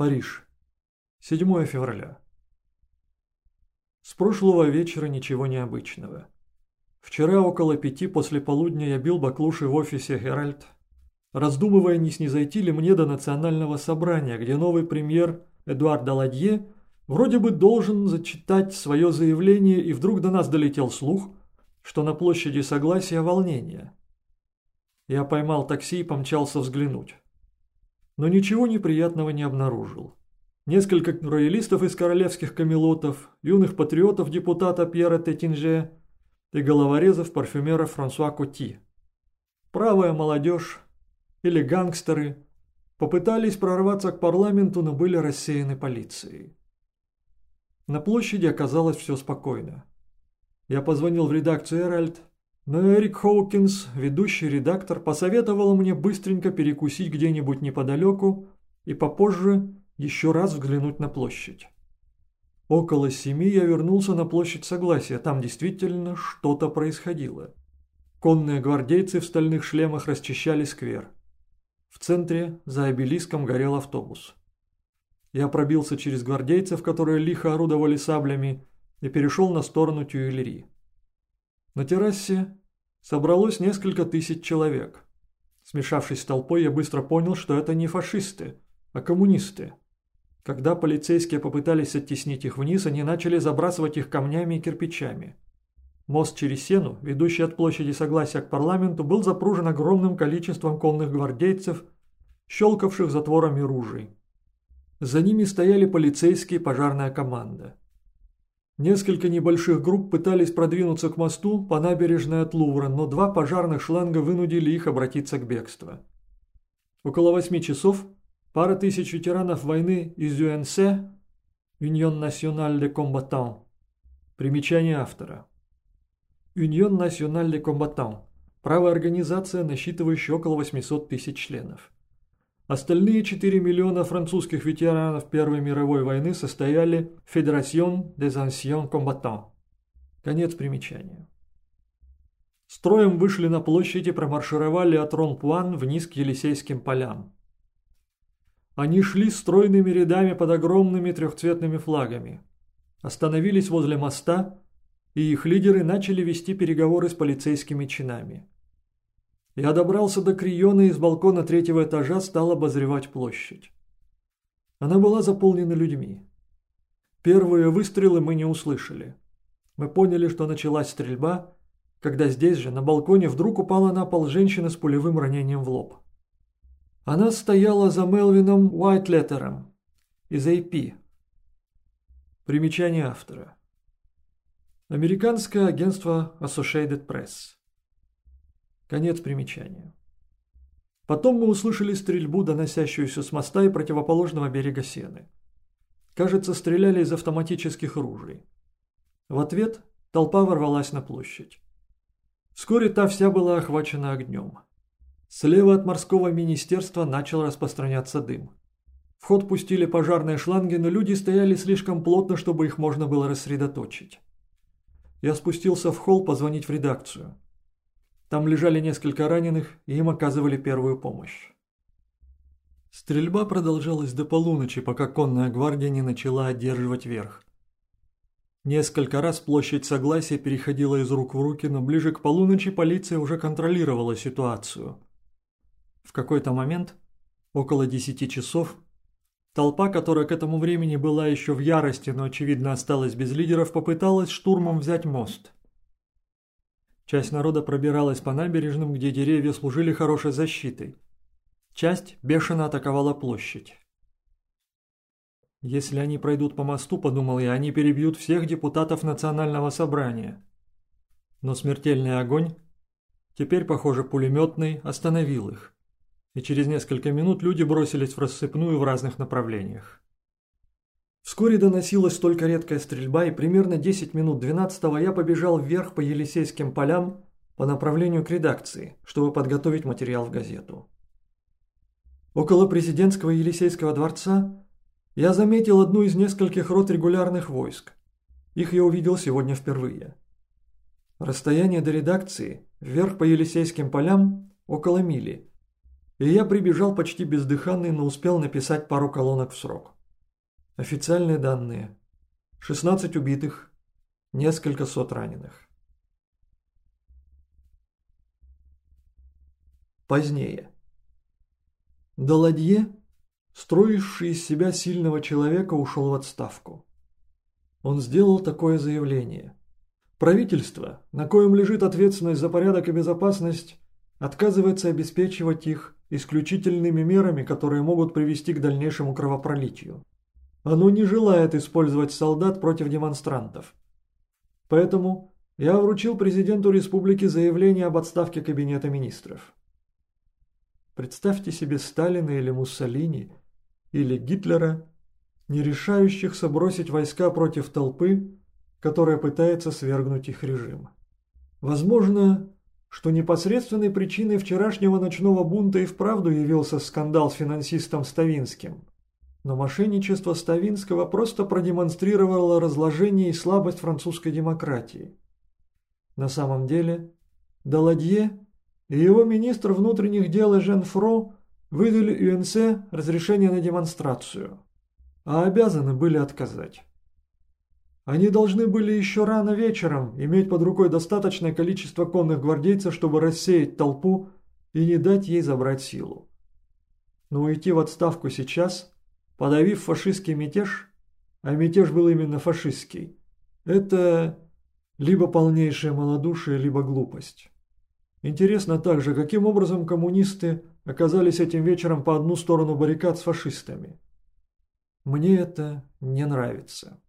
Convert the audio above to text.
Париж. 7 февраля. С прошлого вечера ничего необычного. Вчера около пяти после полудня я бил баклуши в офисе «Геральт», раздумывая, не снизойти ли мне до национального собрания, где новый премьер Эдуард Даладье вроде бы должен зачитать свое заявление, и вдруг до нас долетел слух, что на площади Согласия волнение. Я поймал такси и помчался взглянуть. Но ничего неприятного не обнаружил. Несколько роялистов из королевских камелотов, юных патриотов депутата Пьера Тетинже и головорезов парфюмера Франсуа Коти. Правая молодежь или гангстеры попытались прорваться к парламенту, но были рассеяны полицией. На площади оказалось все спокойно. Я позвонил в редакцию «Эральд», но Эрик Хоукинс, ведущий редактор, посоветовал мне быстренько перекусить где-нибудь неподалеку и попозже еще раз взглянуть на площадь. Около семи я вернулся на площадь Согласия, там действительно что-то происходило. Конные гвардейцы в стальных шлемах расчищали сквер. В центре за обелиском горел автобус. Я пробился через гвардейцев, которые лихо орудовали саблями, и перешел на сторону Тюильри. На террасе собралось несколько тысяч человек. Смешавшись с толпой, я быстро понял, что это не фашисты, а коммунисты. Когда полицейские попытались оттеснить их вниз, они начали забрасывать их камнями и кирпичами. Мост через Сену, ведущий от площади Согласия к парламенту, был запружен огромным количеством конных гвардейцев, щелкавших затворами ружей. За ними стояли полицейские и пожарная команда. Несколько небольших групп пытались продвинуться к мосту по набережной от Лувра, но два пожарных шланга вынудили их обратиться к бегству. Около восьми часов пара тысяч ветеранов войны из ЮНС, Union Nationale de Combattants, примечание автора. Union Nationale de Combattants – правая организация, насчитывающая около 800 тысяч членов. Остальные 4 миллиона французских ветеранов Первой мировой войны состояли Fédération des Anciens Combattants. Конец примечания. Строем вышли на площадь и промаршировали от Рон-Пуан вниз к Елисейским полям. Они шли стройными рядами под огромными трехцветными флагами. Остановились возле моста, и их лидеры начали вести переговоры с полицейскими чинами. Я добрался до Криона и с балкона третьего этажа стал обозревать площадь. Она была заполнена людьми. Первые выстрелы мы не услышали. Мы поняли, что началась стрельба, когда здесь же, на балконе, вдруг упала на пол женщина с пулевым ранением в лоб. Она стояла за Мелвином Уайтлеттером из AP. Примечание автора. Американское агентство Associated Press. Конец примечания. Потом мы услышали стрельбу, доносящуюся с моста и противоположного берега Сены. Кажется, стреляли из автоматических ружей. В ответ толпа ворвалась на площадь. Вскоре та вся была охвачена огнем. Слева от морского министерства начал распространяться дым. В ход пустили пожарные шланги, но люди стояли слишком плотно, чтобы их можно было рассредоточить. Я спустился в холл позвонить в редакцию. Там лежали несколько раненых, и им оказывали первую помощь. Стрельба продолжалась до полуночи, пока конная гвардия не начала одерживать верх. Несколько раз площадь Согласия переходила из рук в руки, но ближе к полуночи полиция уже контролировала ситуацию. В какой-то момент, около десяти часов, толпа, которая к этому времени была еще в ярости, но очевидно осталась без лидеров, попыталась штурмом взять мост – Часть народа пробиралась по набережным, где деревья служили хорошей защитой. Часть бешено атаковала площадь. Если они пройдут по мосту, подумал я, они перебьют всех депутатов национального собрания. Но смертельный огонь, теперь, похоже, пулеметный, остановил их. И через несколько минут люди бросились в рассыпную в разных направлениях. Вскоре доносилась только редкая стрельба, и примерно 10 минут 12-го я побежал вверх по Елисейским полям по направлению к редакции, чтобы подготовить материал в газету. Около президентского Елисейского дворца я заметил одну из нескольких рот регулярных войск. Их я увидел сегодня впервые. Расстояние до редакции, вверх по Елисейским полям, около мили. и я прибежал почти бездыханный, но успел написать пару колонок в срок. Официальные данные. 16 убитых, несколько сот раненых. Позднее. Даладье, строивший из себя сильного человека, ушел в отставку. Он сделал такое заявление. Правительство, на коем лежит ответственность за порядок и безопасность, отказывается обеспечивать их исключительными мерами, которые могут привести к дальнейшему кровопролитию. Оно не желает использовать солдат против демонстрантов. Поэтому я вручил президенту республики заявление об отставке кабинета министров. Представьте себе Сталина или Муссолини, или Гитлера, не решающихся бросить войска против толпы, которая пытается свергнуть их режим. Возможно, что непосредственной причиной вчерашнего ночного бунта и вправду явился скандал с финансистом Ставинским. Но мошенничество Ставинского просто продемонстрировало разложение и слабость французской демократии. На самом деле, Даладье и его министр внутренних дел Жен Фро выдали ЮНС разрешение на демонстрацию, а обязаны были отказать. Они должны были еще рано вечером иметь под рукой достаточное количество конных гвардейцев, чтобы рассеять толпу и не дать ей забрать силу. Но уйти в отставку сейчас, подавив фашистский мятеж, а мятеж был именно фашистский, это либо полнейшее малодушие, либо глупость. Интересно также, каким образом коммунисты оказались этим вечером по одну сторону баррикад с фашистами. Мне это не нравится.